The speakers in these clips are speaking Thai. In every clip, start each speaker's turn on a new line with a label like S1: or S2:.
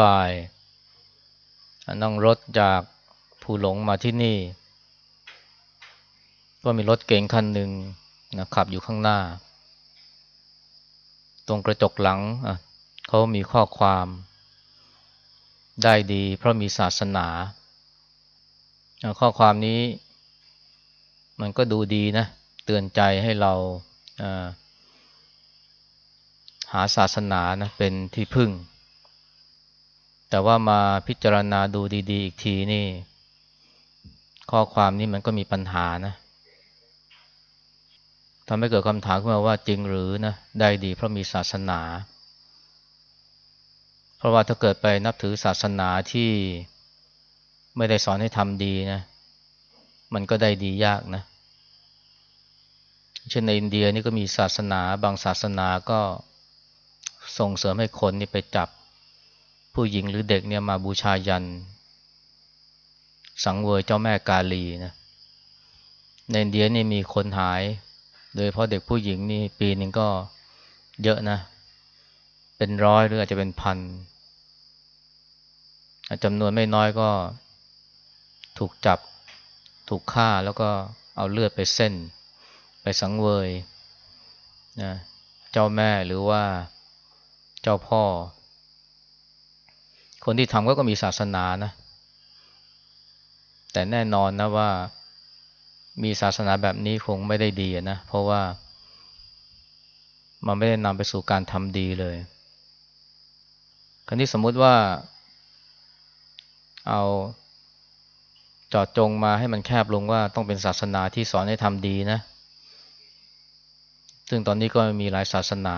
S1: บ่ายนั่งรถจากภูหลงมาที่นี่ ก็มีรถเก๋งคันหนึ่งนะขับอยู่ข้างหน้า ตรงกระจกหลังเขามีข้อความ ได้ดีเพราะมีศาสนา ข้อความนี้ มันก็ดูดีนะ เตือนใจให้เราหาศาสนานะเป็นที่พึ่ง แต่ว่ามาพิจารณาดูดีๆ อีกทีนี่ ข้อความนี้มันก็มีปัญหานะทำให้เกิดคำถามขึ้นมาว่าจริงหรือนะได้ดีเพราะมีศาสนา เพราะว่าถ้าเกิดไปนับถือศาสนาที่ไม่ได้สอนให้ทำดีนะ มันก็ได้ดียากนะ เช่นในอินเดียนี่ก็มีศาสนา บางศาสนาก็ส่งเสริมให้คนนี่ไปจับ ผู้หญิงหรือเด็กเนี่ยมาบูชายัน สังเวยเจ้าแม่กาลีนะในอินเดียนี่มีคนหาย โดยเพราะเด็กผู้หญิงนี่ปีหนึ่งก็เยอะนะ เป็นร้อยหรืออาจจะเป็นพันจำนวนไม่น้อยก็ถูกจับถูกฆ่าแล้วก็เอาเลือดไปเส้น ไปสังเวยนะเจ้าแม่หรือว่าเจ้าพ่อ คนที่ทำก็ก็มีศาสนานะ แต่แน่นอนนะว่ามีศาสนาแบบนี้คงไม่ได้ดีนะ เพราะว่า มันไม่ได้นำไปสู่การทำดีเลย คราวนี้สมมติว่า เอาจอดจงมาให้มันแคบลงว่าต้องเป็นศาสนาที่สอนให้ทำดีนะ ซึ่งตอนนี้ก็มีหลายศาสนา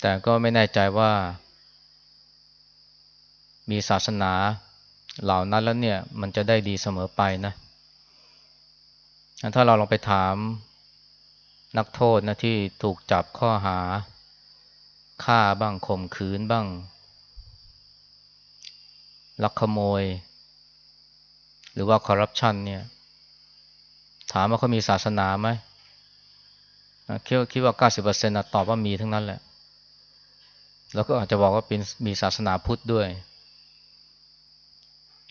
S1: แต่ก็ไม่แน่ใจว่า มีศาสนาเหล่านั้นแล้วเนี่ยมันจะได้ดีเสมอไปนะถ้าเราลองไปถามนักโทษนะที่ถูกจับข้อหาฆ่าบ้างข่มขืนบ้าง ลักขโมย หรือว่าคอร์รัปชันเนี่ยถามว่าเขามีศาสนาไหมคิดคิดว่า 90%นะตอบว่ามีทั้งนั้นแหละ แล้วก็อาจจะบอกว่าเป็นมีศาสนาพุทธด้วย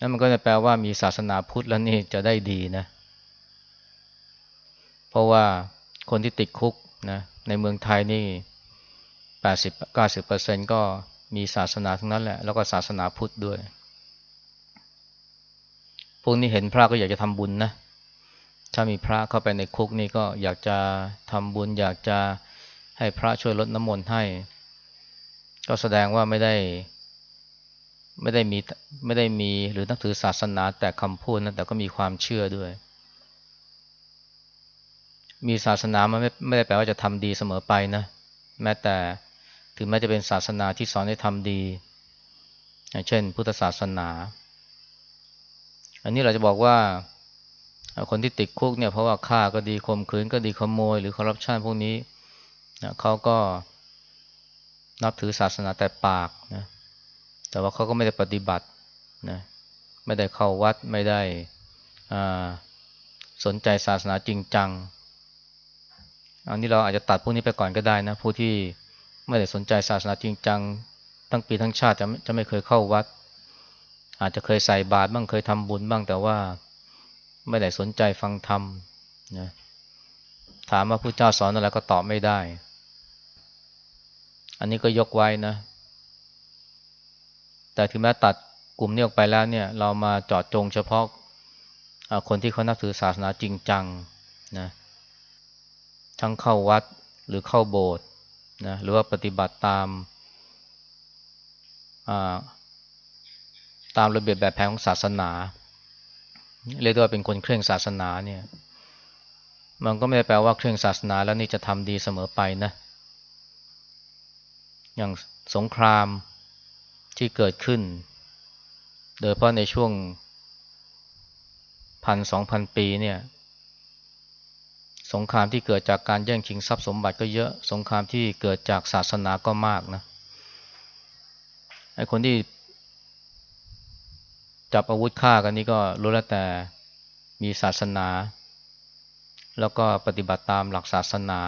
S1: นั่นมันก็จะแปลว่ามีศาสนาพุทธแล้วนี่จะได้ดีนะ เพราะว่าคนที่ติดคุกนะในเมืองไทยนี่แปดสิบเก้าสิบเปอร์เซ็นก็มีศาสนาทั้งนั้นแหละ แล้วก็ศาสนาพุทธด้วย พวกนี้เห็นพระก็อยากจะทำบุญนะ ถ้ามีพระเข้าไปในคุกนี่ก็อยากจะทำบุญ อยากจะให้พระช่วยลดน้ำมนต์ให้ ก็แสดงว่าไม่ได้ ไม่ได้มีไม่ได้มีหรือนับถือศาสนาแต่คำพูดนะแต่ก็มีความเชื่อด้วย มีศาสนามันไม่ไม่ได้แปลว่าจะทำดีเสมอไปนะ แม้แต่ถึงแม้จะเป็นศาสนาที่สอนให้ทำดี เช่น พุทธศาสนา อันนี้เราจะบอกว่าคนที่ติดคุกเนี่ยเพราะว่าฆ่าก็ดีข่มขืนก็ดีขโมย หรือคอร์รัปชันพวกนี้เขาก็นับถือศาสนาแต่ปากนะ แต่ว่าเขาก็ไม่ได้ปฏิบัตินะไม่ได้เข้าวัดไม่ได้สนใจศาสนาจริงจัง อันนี้เราอาจจะตัดพวกนี้ไปก่อนก็ได้นะผู้ที่ไม่ได้สนใจศาสนาจริงจัง ทั้งปีทั้งชาติจะจะไม่เคยเข้าวัด อาจจะเคยใส่บาตรบ้างเคยทำบุญบ้างแต่ว่าไม่ได้สนใจฟังธรรมนะถามว่าพระเจ้าสอนอะไรก็ตอบไม่ได้ อันนี้ก็ยกไว้นะ แต่ถึงแม้ตัดกลุ่มนี้ออกไปแล้วเนี่ย เรามาจอดจงเฉพาะคนที่เขานับถือศาสนาจริงจังนะทั้งเข้าวัดหรือเข้าโบสถ์นะหรือว่าปฏิบัติตามตามระเบียบแบบแผนของศาสนา เรียกว่าเป็นคนเคร่งศาสนาเนี่ยมันก็ไม่ได้แปลว่าเคร่งศาสนาแล้วนี่จะทำดีเสมอไปนะ อย่างสงคราม ที่เกิดขึ้น โดยเพราะในช่วงพันสองพันปีเนี่ย สงครามที่เกิดจากการแย่งชิงทรัพย์สมบัติก็เยอะ สงครามที่เกิดจากศาสนาก็มากนะ ไอ้คนที่จับอาวุธฆ่ากันนี่ก็รู้แล้วแต่มีศาสนา แล้วก็ปฏิบัติตามหลักศาสนา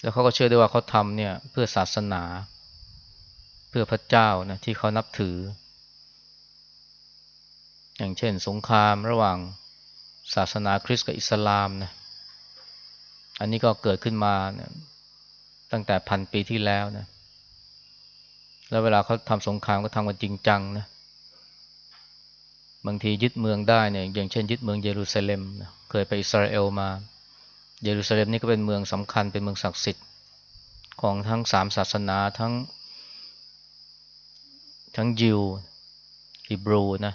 S1: แล้วเขาก็เชื่อได้ว่าเขาทำเนี่ยเพื่อศาสนา เพื่อพระเจ้านะที่เขานับถือ อย่างเช่น สงครามระหว่างศาสนาคริสต์กับอิสลามนะอันนี้ก็เกิดขึ้นมานะตั้งแต่พันปีที่แล้วนะแล้วเวลาเขาทำสงครามก็ทำกันจริงจังนะบางทียึดเมืองได้เนี่ยอย่างเช่น ยึดเมืองเยรูซาเล็มนะเคยไปอิสราเอลมา เยรูซาเล็มนี่ก็เป็นเมืองสำคัญเป็นเมืองศักดิ์สิทธิ์ของทั้งสามศาสนาทั้ง ทั้งยิวฮิบรูนะ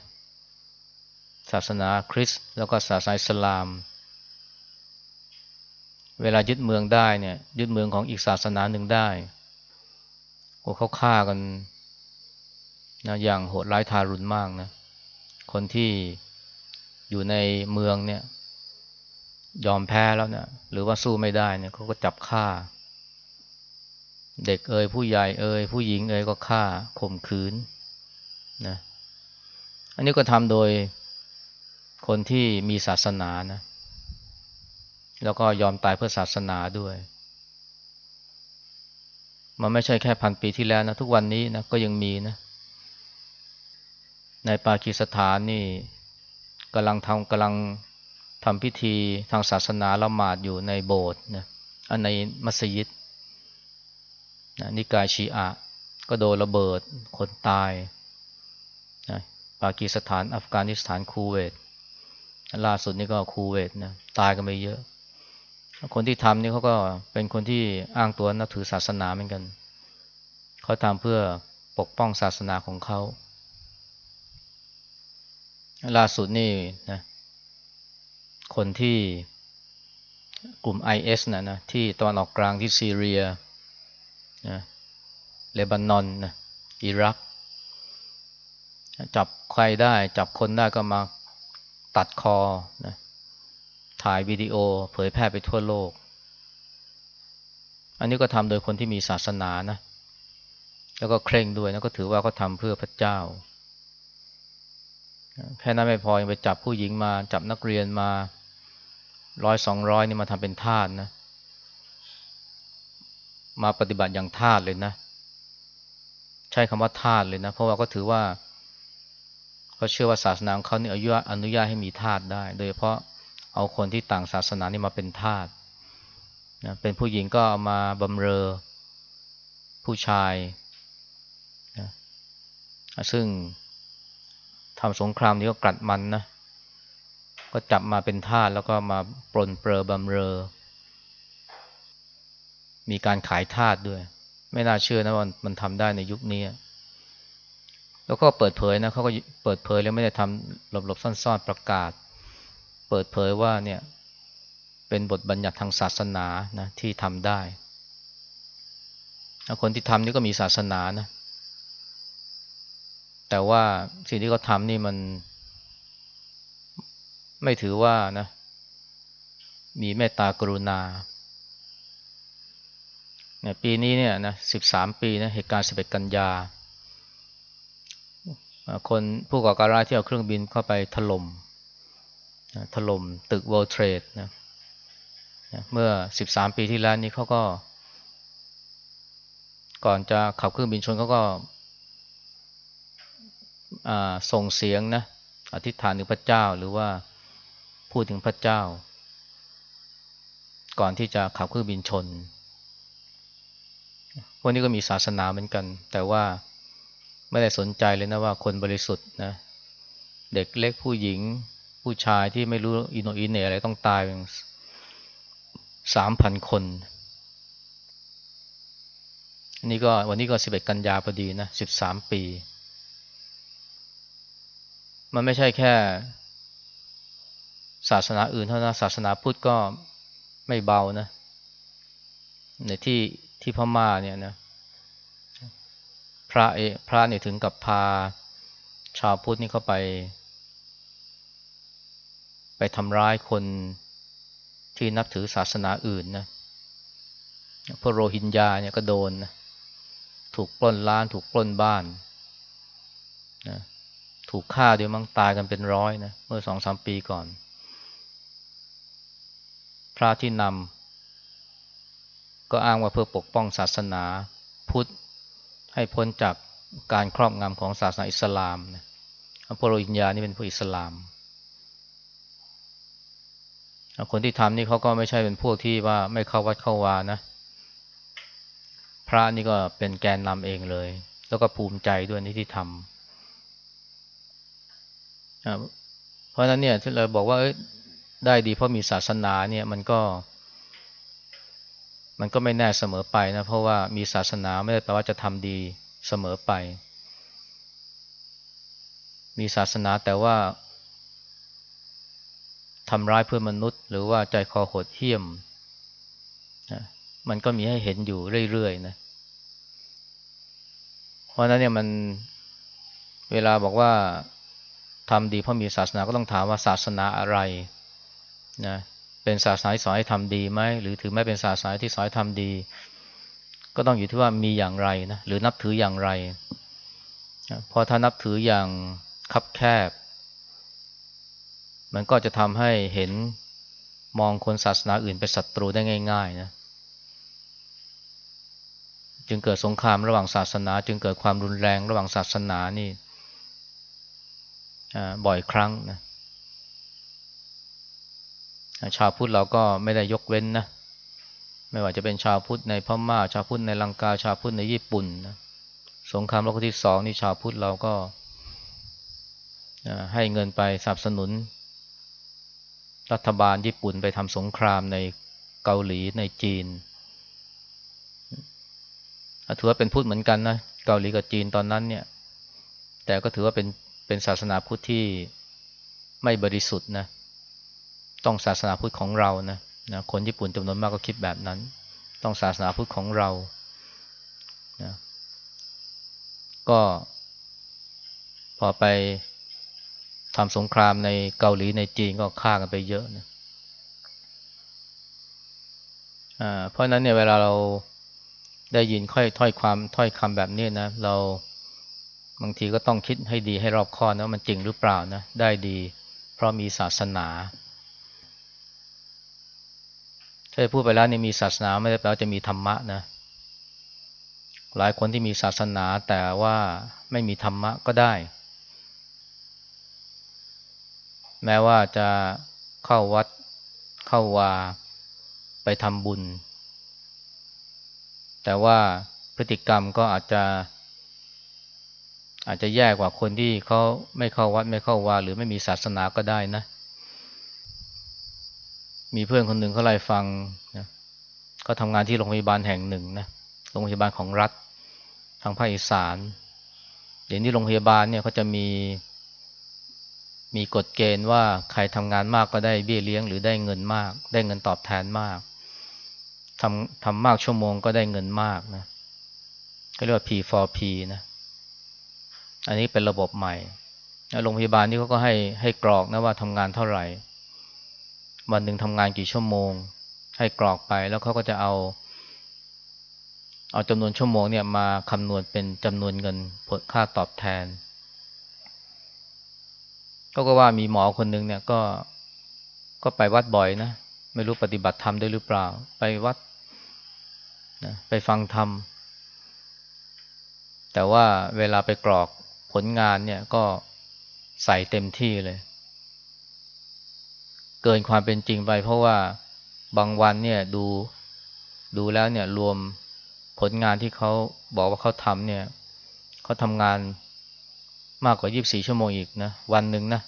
S1: ศาสนาคริสต์แล้วก็ศาสนาอิสลาม เวลายึดเมืองได้เนี่ยยึดเมืองของอีกศาสนาหนึ่งได้โอ้เขาฆ่ากันนะอย่างโหดร้ายทารุณมากนะคนที่อยู่ในเมืองเนี่ยยอมแพ้แล้วเนี่ยหรือว่าสู้ไม่ได้เนี่ยเขาก็จับฆ่า เด็กเอ่ยผู้ใหญ่เอ่ยผู้หญิงเอ่ยก็ฆ่าข่มขืนนะอันนี้ก็ทำโดยคนที่มีศาสนานะแล้วก็ยอมตายเพื่อศาสนาด้วย มันไม่ใช่แค่พันปีที่แล้วนะ ทุกวันนี้นะก็ยังมีนะ ในปากีสถานนี่กำลังทำกำลังทำพิธีทางศาสนาละหมาดอยู่ในโบสถ์นะอันในมัสยิด นะนิกายชีอะก็โดนระเบิดคนตายนะปากีสถานอัฟกานิสถานคูเวตล่าสุดนี่ก็คูเวตนะตายกันไปเยอะ คนที่ทำนี่เขาก็เป็นคนที่อ้างตัวนับถือศาสนาเหมือนกัน เขาทำเพื่อปกป้องศาสนาของเขาล่าสุดนี่นะคนที่กลุ่ม IS นะนะที่ตอนออกกลางที่ซีเรีย นะเลบานอนนะอิรัก จับใครได้ จับคนได้ก็มาตัดคอนะถ่ายวิดีโอเผยแพร่ไปทั่วโลก อันนี้ก็ทำโดยคนที่มีศาสนานะ แล้วก็เคร่งด้วยแล้วก็ถือว่าเขาทำเพื่อพระเจ้า แค่นั้นไม่พอยังไปจับผู้หญิงมา จับนักเรียนมาร้อยสองร้อยนี่มาทำเป็นทาสนะ มาปฏิบัติอย่างทาสเลยนะ ใช้คำว่าทาสเลยนะ เพราะว่าก็ถือว่าเขาเชื่อว่าศาสนาของเขาเนี่ยอนุญาตอนุญาตให้มีทาสได้ โดยเฉพาะเอาคนที่ต่างศาสนานี่มาเป็นทาสนะเป็นผู้หญิงก็ามาบำเรอผู้ชายนะซึ่งทำสงครามนี้ก็กลัดมันนะ ก็จับมาเป็นทาสแล้วก็มาปลนเปลือบำเรอ มีการขายทาสด้วย ไม่น่าเชื่อนะว่ามันทำได้ในยุคนี้ แล้วก็เปิดเผยนะเขาก็เปิดเผยแล้วไม่ได้ทำหลบๆซ่อนๆประกาศ เปิดเผยว่าเนี่ยเป็นบทบัญญัติทางศาสนานะที่ทำได้คนที่ทำนี่ก็มีศาสนานะ แต่ว่าสิ่งที่เขาทำนี่มัน ไม่ถือว่านะ มีเมตตากรุณา เนี่ยปีนี้เนี่ยนะสิบสามปีนะเหตุการณ์สิบเอ็ดกันยา คนผู้ก่อการร้ายที่เอาเครื่องบินเข้าไปถล่มถล่มตึก World Trade นะเมื่อสิบสามปีที่แล้วนี้เขาก็ ก่อนจะขับเครื่องบินชนเขาก็ส่งเสียงนะอธิษฐานถึงพระเจ้าหรือว่าพูดถึงพระเจ้า ก่อนที่จะขับเครื่องบินชน พวกนี้ก็มีศาสนาเหมือนกัน แต่ว่าไม่ได้สนใจเลยนะว่าคนบริสุทธิ์นะ เด็กเล็กผู้หญิงผู้ชายที่ไม่รู้อีโหน่อีเหน่อะไรต้องตายเป็นสามพันคนนี้ก็วันนี้ก็สิบเอ็ดกันยาพอดีนะสิบสามปี มันไม่ใช่แค่ ศาสนาอื่นเท่านั้นศาสนาพุทธก็ไม่เบานะ ในที่ ที่พม่าเนี่ยนะพระเอพระเนี่ยถึงกับพา ชาวพุทธนี่เข้าไป ไปทำร้ายคนที่นับถือศาสนาอื่นนะพวกโรฮิงญาเนี่ยก็โดนนะถูกปล้นล้าน ถูกปล้นบ้านนะถูกฆ่าเดี๋ยวมั้งตายกันเป็นร้อยนะเมื่อสองสามปีก่อน พระที่นำ ก็อ้างว่าเพื่อปกป้องศาสนาพุทธ ให้พ้นจากการครอบงำของศาสนาอิสลามนะพวกโรฮิงญานี่เป็นพวกอิสลาม คนที่ทำนี่เขาก็ไม่ใช่เป็นพวกที่ว่าไม่เข้าวัดเข้าวานะ พระนี่ก็เป็นแกนนำเองเลย แล้วก็ภูมิใจด้วยนี่ที่ทำเพราะฉะนั้นเนี่ยที่เราบอกว่าได้ดีเพราะมีศาสนาเนี่ยมันก็ มันก็ไม่แน่เสมอไปนะ เพราะว่ามีศาสนาไม่ได้แปลว่าจะทำดีเสมอไป มีศาสนาแต่ว่าทำร้ายเพื่อนมนุษย์ หรือว่าใจคอโหดเหี้ยมนะมันก็มีให้เห็นอยู่เรื่อยๆนะ เพราะนั้นเนี่ยมันเวลาบอกว่าทำดีเพราะมีศาสนาก็ต้องถามว่าศาสนาอะไรนะ เป็นศาสนาที่สอนให้ทำดีไหมหรือถือไม่เป็นศาสนาที่สอนให้ทำดี ก็ต้องอยู่ที่ว่ามีอย่างไรนะหรือนับถืออย่างไรพอถ้านับถืออย่างคับแคบ มันก็จะทำให้เห็นมองคนศาสนาอื่นเป็นศัตรูได้ง่ายๆนะจึงเกิดสงครามระหว่างศาสนา จึงเกิดความรุนแรงระหว่างศาสนานี่บ่อยครั้งนะ ชาวพุทธเราก็ไม่ได้ยกเว้นนะไม่ว่าจะเป็นชาวพุทธในพม่า ชาวพุทธในลังกาชาวพุทธในญี่ปุ่นนะสงครามโลกที่สองนี่ชาวพุทธเราก็ให้เงินไปสนับสนุน รัฐบาลญี่ปุ่นไปทำสงครามในเกาหลีในจีนถือว่าเป็นพุทธเหมือนกันนะเกาหลีกับจีนตอนนั้นเนี่ย แต่ก็ถือว่าเป็นเป็นศาสนาพุทธที่ไม่บริสุทธิ์นะ ต้องศาสนาพุทธของเรานะนะคนญี่ปุ่นจำนวนมากก็คิดแบบนั้น ต้องศาสนาพุทธของเรานะก็พอไปทำสงครามในเกาหลีในจีนก็ฆ่ากันไปเยอะนะเพราะนั้นเนี่ยเวลาเราได้ยินค่อยถ้อยความถ้อยคำแบบนี้นะ เราบางทีก็ต้องคิดให้ดีให้รอบคอบนะว่ามันจริงหรือเปล่านะ ได้ดี เพราะมีศาสนา ถ้าพูดไปแล้วนี่มีศาสนาไม่ได้แปลว่าจะมีธรรมะนะ หลายคนที่มีศาสนาแต่ว่าไม่มีธรรมะก็ได้ แม้ว่าจะเข้าวัดเข้าวาไปทำบุญ แต่ว่าพฤติกรรมก็อาจจะ อาจจะแย่กว่าคนที่เขาไม่เข้าวัดไม่เข้าวาหรือไม่มีศาสนาก็ได้นะ มีเพื่อนคนหนึ่งเขาไล่ฟังนะเขาทำงานที่โรงพยาบาลแห่งหนึ่งนะโรงพยาบาลของรัฐทางภาคอีสาน เดี๋ยวนี้โรงพยาบาลเนี่ยเขาจะมี มีกฎเกณฑ์ว่าใครทำงานมากก็ได้เบี้ยเลี้ยงหรือได้เงินมาก ได้เงินตอบแทนมากทำทำมากชั่วโมงก็ได้เงินมากนะก็เรียกว่า P4P นะอันนี้เป็นระบบใหม่โรงพยาบาลนี่เขาก็ให้ให้กรอกนะว่าทำงานเท่าไหร่ วันหนึ่งทำงานกี่ชั่วโมง ให้กรอกไปแล้วเขาก็จะเอา เอาจำนวนชั่วโมงเนี่ยมาคำนวณเป็นจำนวนเงินผลค่าตอบแทน ก็ก็ว่ามีหมอคนหนึ่งเนี่ยก็ก็ไปวัดบ่อยนะ ไม่รู้ปฏิบัติธรรมได้หรือเปล่า ไปวัดนะไปฟังธรรม แต่ว่าเวลาไปกรอกผลงานเนี่ยก็ใส่เต็มที่เลย เกินความเป็นจริงไป เพราะว่าบางวันเนี่ยดูดูแล้วเนี่ยรวมผลงานที่เขาบอกว่าเขาทำเนี่ยเขาทำงานมากกว่า 24 ชั่วโมงอีกนะวันหนึ่งนะ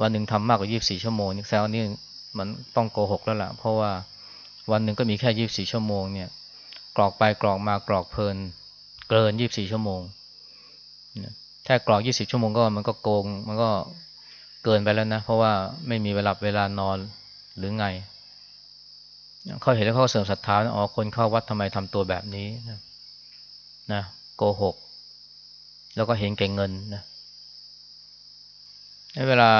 S1: วันหนึ่งทำมากกว่า 24 ชั่วโมงนี่แสดงว่านี่มันต้องโกหกแล้วล่ะ เพราะว่าวันหนึ่งก็มีแค่ 24 ชั่วโมงเนี่ย กรอกไปกรอกมากรอกเพลิน เกิน 24 ชั่วโมงแค่กรอก 20 ชั่วโมงก็มันก็โกงมันก็ เกินไปแล้วนะ เพราะว่าไม่มีเวลาเวลานอนหรือไงเขาเห็นแล้วเขาเสริมศรัทธาอ๋อคนเข้าวัดทำไมทำตัวแบบนี้นะนะโกหก แล้วก็เห็นแก่เงินนะในเวลา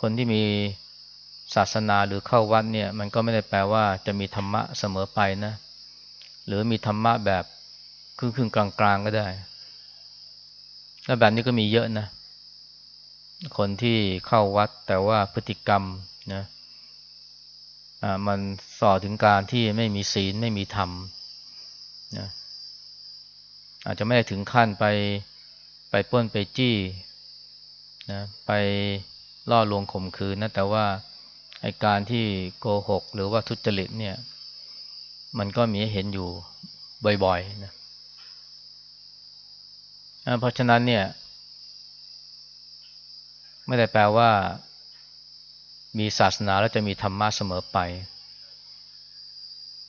S1: คนที่มีศาสนาหรือเข้าวัดเนี่ย มันก็ไม่ได้แปลว่าจะมีธรรมะเสมอไปนะ หรือมีธรรมะแบบครึ่งๆกลางๆก็ได้ แล้วแบบนี้ก็มีเยอะนะ คนที่เข้าวัดแต่ว่าพฤติกรรมนะมันส่อถึงการที่ไม่มีศีลไม่มีธรรมนะอาจจะไม่ได้ถึงขั้นไปไปป้นไปจี้นะไปล่อลวงข่มขืนนะแต่ว่าไอการที่โกหก หรือว่าทุจริตเนี่ย มันก็มีเห็นอยู่บ่อยๆนะเพราะฉะนั้นเนี่ย ไม่ได้แปลว่า มีศาสนาแล้วจะมีธรรมะเสมอไป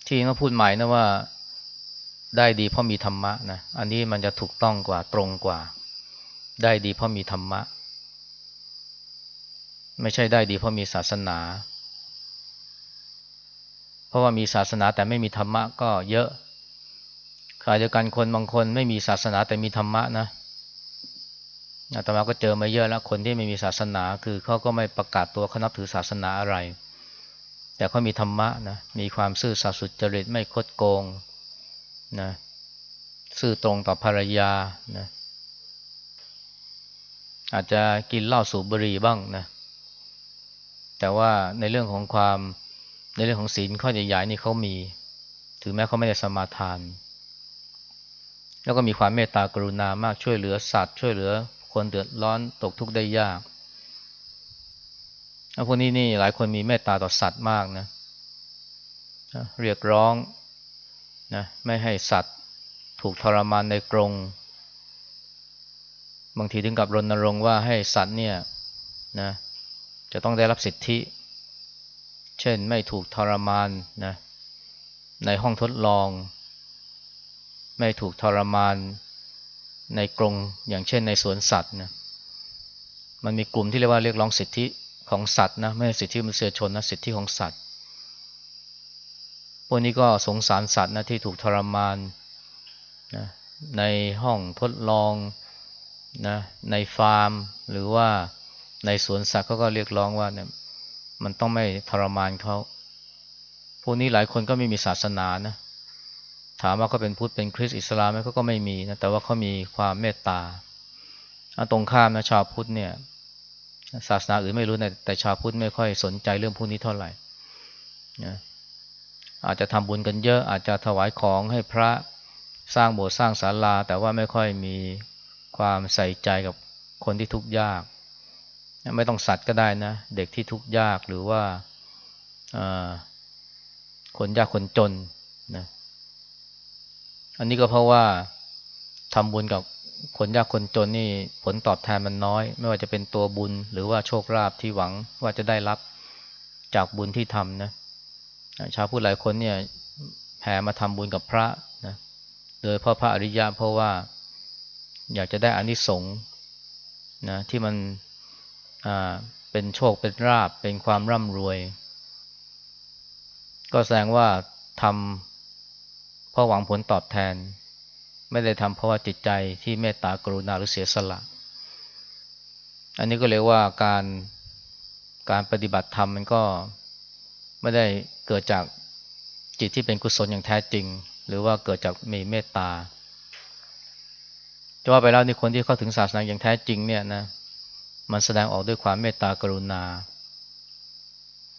S1: ที่เขาพูดใหม่นะว่าได้ดีเพราะมีธรรมะนะ อันนี้มันจะถูกต้องกว่าตรงกว่า ได้ดีเพราะมีธรรมะ ไม่ใช่ได้ดีเพราะมีศาสนา เพราะว่ามีศาสนาแต่ไม่มีธรรมะก็เยอะขณะเดียวกันคนบางคนไม่มีศาสนาแต่มีธรรมะนะ อาตมาก็เจอมาเยอะแล้วคนที่ไม่มีศาสนาคือเขาก็ไม่ประกาศตัวเขานับถือศาสนาอะไร แต่เขามีธรรมะนะมีความซื่อสัตย์สุจริตไม่คดโกงนะซื่อตรงต่อภรรยานะอาจจะกินเหล้าสูบบุหรี่บ้างนะแต่ว่าในเรื่องของความในเรื่องของศีลข้อใหญ่ๆนี่เขามีถือแม้เขาไม่ได้สมาทาน แล้วก็มีความเมตตากรุณามากช่วยเหลือสัตว์ ช่วยเหลือ คนเดือดร้อนตกทุกข์ได้ยากพวกนี้นี่หลายคนมีเมตตาต่อสัตว์มากนะ เรียกร้องนะไม่ให้สัตว์ถูกทรมานในกรง บางทีถึงกับรณรงค์ว่าให้สัตว์เนี่ยนะจะต้องได้รับสิทธิ เช่นไม่ถูกทรมานนะในห้องทดลอง ไม่ถูกทรมาน ในกรงอย่างเช่นในสวนสัตว์นะมันมีกลุ่มที่เรียกว่าเรียกร้องสิทธิของสัตว์นะไม่ใช่สิทธิมนุษยชนนะสิทธิของสัตว์พวกนี้ก็สงสารสัตว์นะที่ถูกทรมานนะในห้องทดลองนะในฟาร์ม หรือว่าในสวนสัตว์เขาก็เรียกร้องว่าเนี่ยมันต้องไม่ทรมานเขาพวกนี้หลายคนก็ไม่มีศาสนานะ ถามว่าเขาเป็นพุทธเป็นคริสต์อิสลามไหมเขาก็ไม่มีนะแต่ว่าเขามีความเมตตาตรงข้ามนะชาวพุทธเนี่ยศาสนาอื่นไม่รู้นะแต่ชาวพุทธไม่ค่อยสนใจเรื่องพวกนี้เท่าไหร่นะอาจจะทำบุญกันเยอะอาจจะถวายของให้พระสร้างโบสถ์สร้างศาลา แต่ว่าไม่ค่อยมีความใส่ใจกับคนที่ทุกข์ยาก ไม่ต้องสัตว์ก็ได้นะ เด็กที่ทุกข์ยากหรือว่าคนยากคนจนนะ อันนี้ก็เพราะว่าทำบุญกับคนยากคนจนนี่ผลตอบแทนมันน้อย ไม่ว่าจะเป็นตัวบุญหรือว่าโชคลาภที่หวังว่าจะได้รับจากบุญที่ทำนะชาวพุทธหลายคนเนี่ยแห่มาทำบุญกับพระนะโดยเพราะพระอริยะเพราะว่าอยากจะได้อานิสงส์นะที่มันอ่าเป็นโชคเป็นราบเป็นความร่ำรวย ก็แสดงว่าทำ เพราะหวังผลตอบแทน ไม่ได้ทำเพราะว่าจิตใจที่เมตตากรุณาหรือเสียสละ อันนี้ก็เรียกว่าการการปฏิบัติธรรมมันก็ไม่ได้เกิดจากจิตที่เป็นกุศลอย่างแท้จริง หรือว่าเกิดจากมีเมตตาจะว่าไปแล้วนี่คนที่เข้าถึงศาสนาอย่างแท้จริงเนี่ยนะมันแสดงออกด้วยความเมตตากรุณา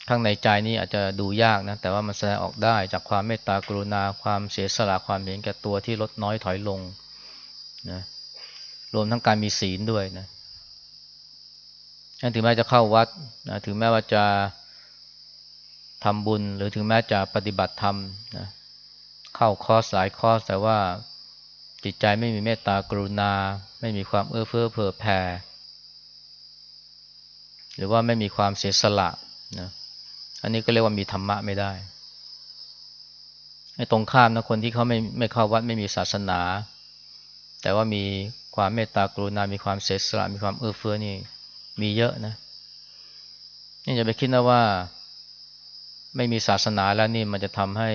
S1: ข้างในใจนี่อาจจะดูยากนะ แต่ว่ามันแสดงออกได้จากความเมตตากรุณา ความเสียสละ ความเห็นแก่ตัวที่ลดน้อยถอยลงนะ รวมทั้งการมีศีลด้วยนะ ถึงแม้จะเข้าวัดนะถึงแม้ว่าจะทำบุญ หรือถึงแม้จะปฏิบัติธรรมนะ เข้าคอร์สหลายคอร์สแต่ว่าจิตใจไม่มีเมตตากรุณา ไม่มีความเอื้อเฟื้อเผื่อแผ่ หรือว่าไม่มีความเสียสละนะ อันนี้ก็เรียกว่ามีธรรมะไม่ได้ไอ้ตรงข้ามนะคนที่เขาไม่ไม่เข้าวัดไม่มีศาสนา แต่ว่ามีความเมตตากรุณา มีความเสียสละมีความเอื้อเฟื้อนี่มีเยอะนะนี่จะไปคิดนะว่า ไม่มีศาสนาแล้วนี่มันจะทำให้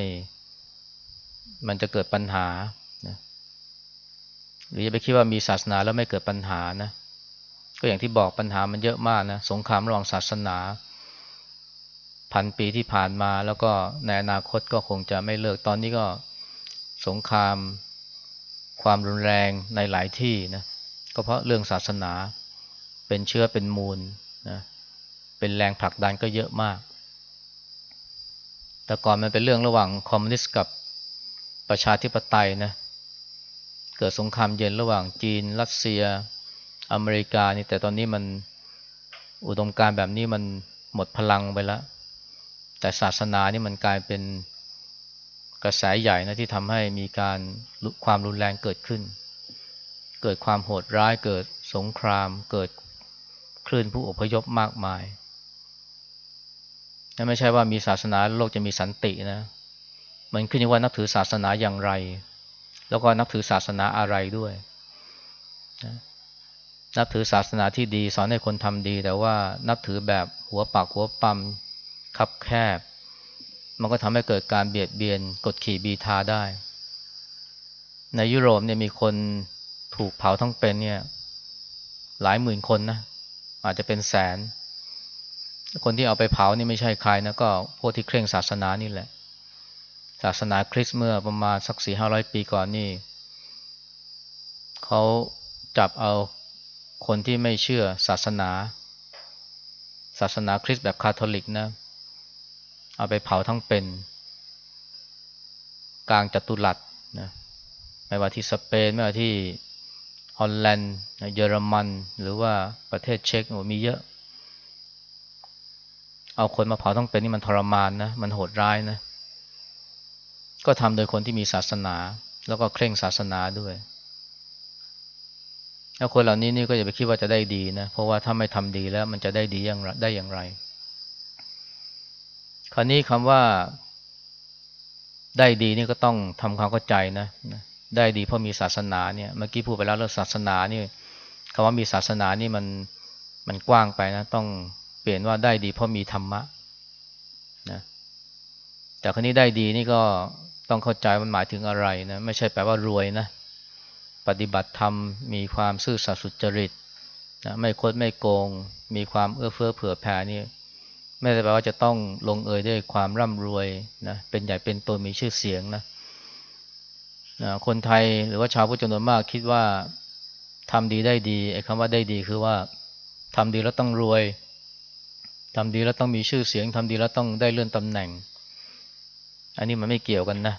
S1: มันจะเกิดปัญหานะหรือจะไปคิดว่ามีศาสนาแล้วไม่เกิดปัญหานะก็อย่างที่บอกปัญหามันเยอะมากนะสงครามระหว่างศาสนา พันปีที่ผ่านมาแล้วก็ในอนาคตก็คงจะไม่เลิกตอนนี้ก็สงคราม ความรุนแรงในหลายที่นะก็เพราะเรื่องศาสนาเป็นเชื้อเป็นมูลนะเป็นแรงผลักดันก็เยอะมาก แต่ก่อนมันเป็นเรื่องระหว่างคอมมิวนิสต์กับประชาธิปไตยนะเกิดสงครามเย็นระหว่างจีน รัสเซีย อเมริกานี่แต่ตอนนี้มันอุดมการแบบนี้มันหมดพลังไปแล้ว แต่ศาสนานี่มันกลายเป็นกระแสใหญ่นะที่ทำให้มีการความรุนแรงเกิดขึ้น เกิดความโหดร้ายเกิดสงคราม เกิดคลื่นผู้อพยพมากมายไม่ใช่ว่ามีศาสนาโลกจะมีสันตินะ มันขึ้นอยู่ว่านับถือศาสนาอย่างไร แล้วก็นับถือศาสนาอะไรด้วยนะนับถือศาสนาที่ดีสอนให้คนทำดี แต่ว่านับถือแบบหัวปากหัวปั๊ม คับแคบ มันก็ทำให้เกิดการเบียดเบียนกดขี่บีทาได้ ในยุโรปเนี่ยมีคนถูกเผาทั้งเป็นเนี่ยหลายหมื่นคนนะอาจจะเป็นแสน คนที่เอาไปเผานี่ไม่ใช่ใครนะก็พวกที่เคร่งศาสนานี่แหละ ศาสนาคริสต์เมื่อประมาณสักสี่ห้าร้อยปีก่อนนี่เขาจับเอาคนที่ไม่เชื่อศาสนา ศาสนาคริสต์แบบคาทอลิกนะ เอาไปเผาทั้งเป็น กลางจัตุรัสนะไม่ว่าที่สเปน ไม่ว่าที่ฮอลแลนด์เยอรมัน หรือว่าประเทศเช็กโอ้มีเยอะ เอาคนมาเผาทั้งเป็นนี่มันทรมานนะมันโหดร้ายนะ ก็ทำโดยคนที่มีศาสนา แล้วก็เคร่งศาสนาด้วยแล้วคนเหล่านี้นี่ก็อย่าไปคิดว่าจะได้ดีนะ เพราะว่าถ้าไม่ทำดีแล้วมันจะได้ดีอย่างได้อย่างไร คราวนี้คำว่าได้ดีนี่ก็ต้องทำความเข้าใจนะ ได้ดีเพราะมีศาสนาเนี่ยเมื่อกี้พูดไปแล้วเรื่องศาสนานี่คำว่ามีศาสนานี่มันมันกว้างไปนะ ต้องเปลี่ยนว่าได้ดีเพราะมีธรรมะนะแต่คราวนี้ได้ดีนี่ก็ต้องเข้าใจมันหมายถึงอะไรนะไม่ใช่แปลว่ารวยนะ ปฏิบัติธรรมมีความซื่อสัตย์สุจริตนะไม่คดไม่โกง มีความเอื้อเฟื้อเผื่อแผ่นี่ ไม่ได้แปลว่าจะต้องลงเอยด้วยความร่ำรวยนะเป็นใหญ่เป็นตัวมีชื่อเสียงนะนะคนไทยหรือว่าชาวพุทธจำนวนมากคิดว่าทำดีได้ดีไอ้คำว่าได้ดีคือว่าทำดีแล้วต้องรวยทำดีแล้วต้องมีชื่อเสียงทำดีแล้วต้องได้เลื่อนตำแหน่ง อันนี้มันไม่เกี่ยวกันนะ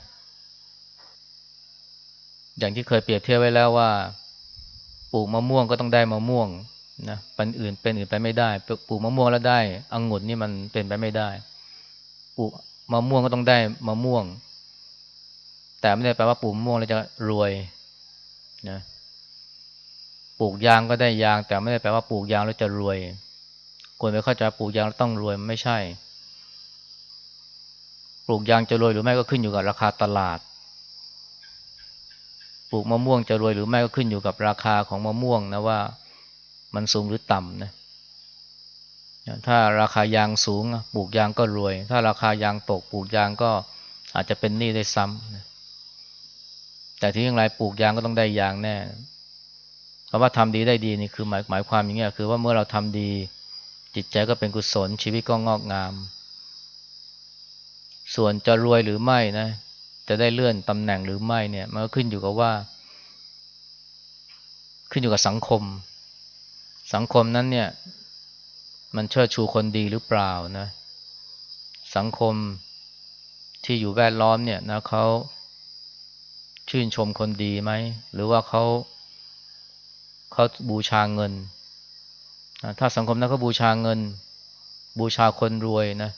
S1: อย่างที่เคยเปรียบเทียบไว้แล้วว่า ปลูกมะม่วงก็ต้องได้มะม่วง นะเป็นอื่นเป็นอื่นไปไม่ได้ปลูกมะม่วงแล้วได้องุ่นนี่มันเป็นไปไม่ได้ปลูกมะม่วงก็ต้องได้มะม่วง แต่ไม่ได้แปลว่าปลูกมะม่วงแล้วจะรวยนะปลูกยางก็ได้ยาง แต่ไม่ได้แปลว่าปลูกยางแล้วจะรวยควรไปเข้าใจปลูกยางแล้วต้องรวยไม่ใช่ ปลูกยางจะรวยหรือไม่ก็ขึ้นอยู่กับราคาตลาด ปลูกมะม่วงจะรวยหรือไม่ก็ขึ้นอยู่กับราคาของมะม่วงนะว่า มันสูงหรือต่ำนะถ้าราคายางสูงปลูกยางก็รวย ถ้าราคายางตกปลูกยางก็อาจจะเป็นหนี้ได้ซ้ำนะแต่ที่อย่างไรปลูกยางก็ต้องได้ยางแน่คำว่าทำดีได้ดีนี่คือหมายหมายความอย่างนี้ยคือว่าเมื่อเราทำดี จิตใจก็เป็นกุศลชีวิตก็งอกงาม ส่วนจะรวยหรือไม่นะ จะได้เลื่อนตำแหน่งหรือไม่เนี่ย มันก็ขึ้นอยู่กับว่า ขึ้นอยู่กับสังคม สังคมนั้นเนี่ย มันเชิดชูคนดีหรือเปล่านะ สังคมที่อยู่แวดล้อมเนี่ยนะเขาชื่นชมคนดีไหม หรือว่าเขาเขาบูชาเงิน ถ้าสังคมนั้นเขาบูชาเงิน บูชาคนรวยนะ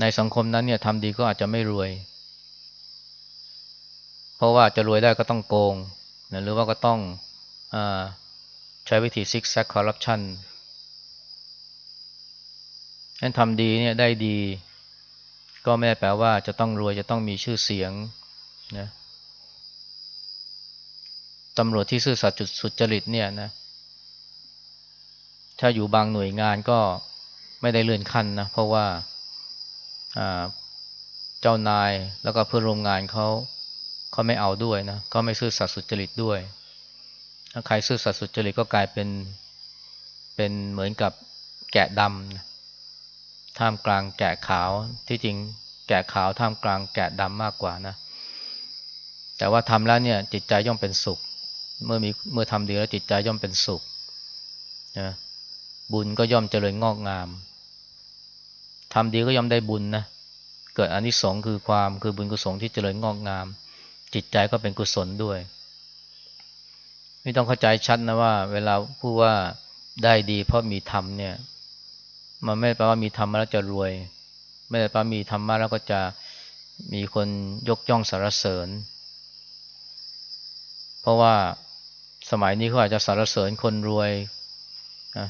S1: ในสังคมนั้นเนี่ยทำดีก็อาจจะไม่รวย เพราะว่าจะรวยได้ก็ต้องโกงนะหรือว่าก็ต้องอ ใช้วิธีซิกแซกคอร์รัปชันนั้นทำดีเนี่ยได้ดี ก็ไม่ได้แปลว่าจะต้องรวยจะต้องมีชื่อเสียงนะตำรวจที่ซื่อสัตย์สุจริตเนี่ยนะ ถ้าอยู่บางหน่วยงานก็ไม่ได้เลื่อนขั้นนะ เพราะว่าเจ้านายแล้วก็เพื่อนร่วมงานเขาเขาไม่เอาด้วยนะเขาไม่ซื่อสัตย์สุจริตด้วย ใครซื่อสัตย์สุจริตก็กลายเป็นเป็นเหมือนกับแกะดำท่ามกลางแกะขาวที่จริงแกะขาวท่ามกลางแกะดำมากกว่านะ แต่ว่าทำแล้วเนี่ยจิตใจย่อมเป็นสุข เมื่อมีเมื่อทำดีแล้วจิตใจย่อมเป็นสุขนะบุญก็ย่อมเจริญงอกงามทำดีก็ย่อมได้บุญนะเกิดอานิสงส์คือความคือบุญกุศลที่เจริญงอกงาม จิตใจก็เป็นกุศลด้วย ไม่ต้องเข้าใจชัดนะว่า เวลาพูดว่าได้ดีเพราะมีธรรมเนี่ย มันไม่ได้แปลว่ามีธรรมแล้วจะรวย ไม่ได้แปลว่ามีธรรมะแล้วก็จะมีคนยกย่องสรรเสริญ เพราะว่าสมัยนี้เขาอาจจะสรรเสริญคนรวย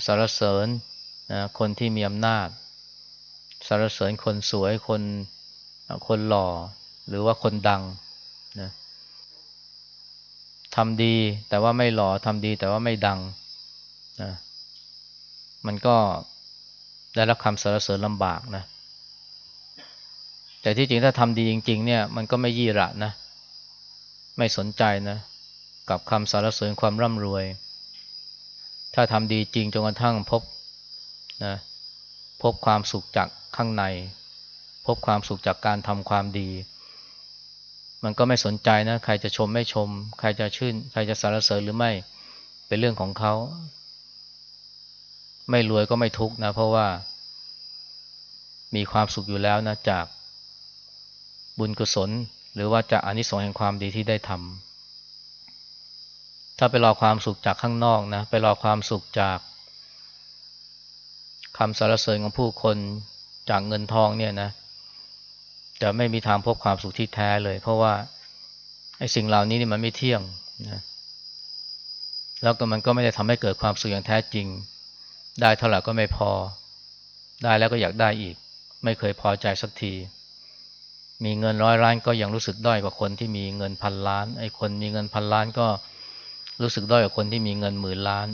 S1: สรรเสริญคนที่มีอำนาจสรรเสริญคนสวยคนคนหล่อ หรือว่าคนดังนะ ทำดีแต่ว่าไม่หล่อทำดีแต่ว่าไม่ดังนะมันก็ได้รับคำสรรเสริญลำบากนะ แต่ที่จริงถ้าทำดีจริง ๆ เนี่ย มันก็ไม่ยี่ระนะ ไม่สนใจนะ กับคำสรรเสริญความร่ำรวย ถ้าทำดีจริงจนกระทั่งพบนะพบความสุขจากข้างใน พบความสุขจากการทำความดี มันก็ไม่สนใจนะใครจะชมไม่ชม ใครจะชื่น ใครจะสรรเสริญหรือไม่เป็นเรื่องของเขา ไม่รวยก็ไม่ทุกข์นะ เพราะว่า มีความสุขอยู่แล้วนะจากบุญกุศล หรือว่าจากอนิสงส์แห่งความดีที่ได้ทำถ้าไปรอความสุขจากข้างนอกนะไปรอความสุขจากคำสรรเสริญของผู้คนจากเงินทองเนี่ยนะ จะไม่มีทางพบความสุขที่แท้เลย เพราะว่าไอ้สิ่งเหล่านี้นี่มันไม่เที่ยงนะแล้วก็มันก็ไม่ได้ทำให้เกิดความสุขอย่างแท้จริง ได้เท่าไหร่ก็ไม่พอ ได้แล้วก็อยากได้อีก ไม่เคยพอใจสักที มีเงินร้อยล้านก็ยังรู้สึกด้อยกว่าคนที่มีเงินพันล้าน ไอ้คนมีเงินพันล้านก็รู้สึกด้อยกว่าคนที่มีเงินหมื่นล้าน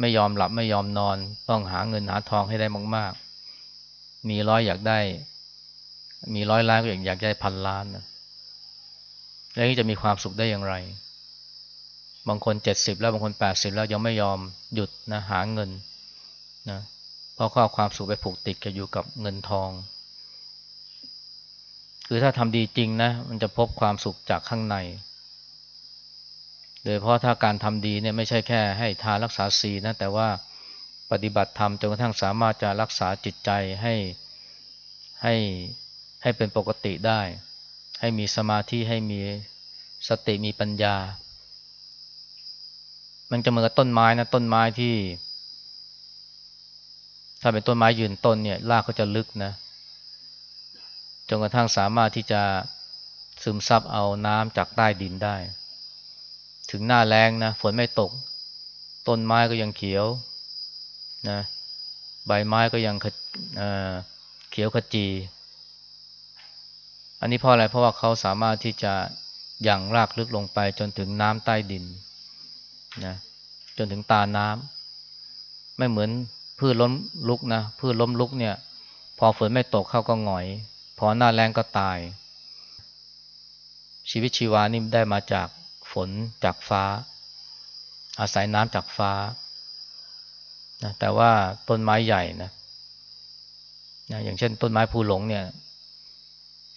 S1: ไม่ยอมหลับไม่ยอมนอน ต้องหาเงินหาทองให้ได้มาก ๆ มีร้อยอยากได้ มีร้อยล้านก็อย่ากอยากได้พันล้านนะแล้วนี่จะมีความสุขได้อย่างไร บางคนเจ็ดสิบแล้วบางคนแปดสิบแล้วยังไม่ยอมหยุดนะหาเงินนะเพราะข้อความสุขไปผูกติดกับอยู่กับเงินทอง คือถ้าทำดีจริงนะ มันจะพบความสุขจากข้างใน โดยเพราะถ้าการทำดีเนี่ยไม่ใช่แค่ให้ทานรักษาศีนะ แต่ว่าปฏิบัติธรรมจนกระทั่งสามารถจะรักษาจิตใจให้ให้ ให้เป็นปกติได้ ให้มีสมาธิให้มีสติมีปัญญา มันจะเหมือนกับต้นไม้นะต้นไม้ที่ ถ้าเป็นต้นไม้ยืนต้นเนี่ยรากเขาจะลึกนะจนกระทั่งสามารถที่จะซึมซับเอาน้ำจากใต้ดินได้ ถึงหน้าแรงนะฝนไม่ตก ต้นไม้ก็ยังเขียวนะใบไม้ก็ยังเขียวขจี อันนี้เพราะอะไรเพราะว่าเขาสามารถที่จะยั่งรากลึกลงไปจนถึงน้ำใต้ดินนะจนถึงตาน้ำไม่เหมือนพืชล้มลุกนะพืชล้มลุกเนี่ย พอฝนไม่ตกเข้าก็หงอย พอหน้าแรงก็ตาย ชีวิตชีวานี่ได้มาจากฝนจากฟ้า อาศัยน้ำจากฟ้านะแต่ว่าต้นไม้ใหญ่นะนะอย่างเช่นต้นไม้ภูหลงเนี่ย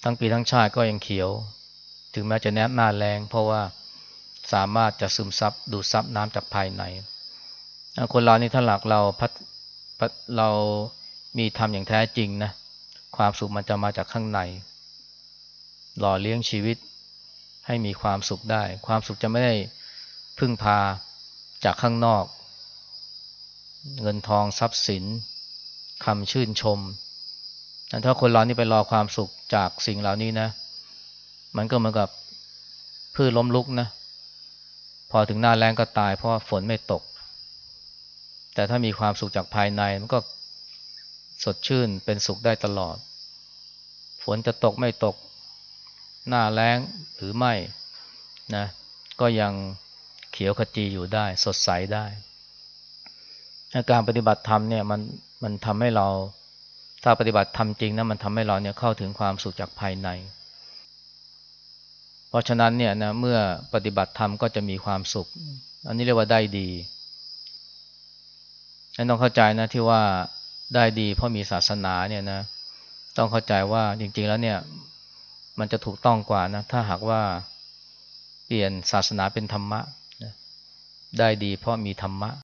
S1: ทั้งปีทั้งชาติก็ยังเขียว ถึงแม้จะแนบหน้าแรงเพราะว่าสามารถจะซึมซับดูดซับน้ำจากภายใน คนเรานี่ถ้าหลักเราพัดเรามีธรรมอย่างแท้จริงนะความสุขมันจะมาจากข้างใน หล่อเลี้ยงชีวิตให้มีความสุขได้ ความสุขจะไม่ได้พึ่งพาจากข้างนอก เงินทองทรัพย์สินคำชื่นชม ถ้าคนเรานี่ไปรอความสุขจากสิ่งเหล่านี้นะ มันก็เหมือนกับพืชล้มลุกนะ พอถึงหน้าแรงก็ตาย เพราะฝนไม่ตก แต่ถ้ามีความสุขจากภายในมันก็สดชื่นเป็นสุขได้ตลอด ฝนจะตกไม่ตก หน้าแล้งหรือไม่นะ ก็ยังเขียวขจีอยู่ได้ สดใสได้ การปฏิบัติธรรมเนี่ยมันมันทำให้เรา ถ้าปฏิบัติธรรมจริงนะมันทำให้เราเนี่ยเข้าถึงความสุขจากภายใน เพราะฉะนั้นเนี่ยนะเมื่อปฏิบัติธรรมก็จะมีความสุข อันนี้เรียกว่าได้ดีฉันต้องเข้าใจนะที่ว่าได้ดี เพราะมีศาสนาเนี่ยนะ ต้องเข้าใจว่าจริง ๆ แล้วเนี่ย มันจะถูกต้องกว่านะ ถ้าหากว่าเปลี่ยนศาสนาเป็นธรรมะได้ดี เพราะมีธรรมะ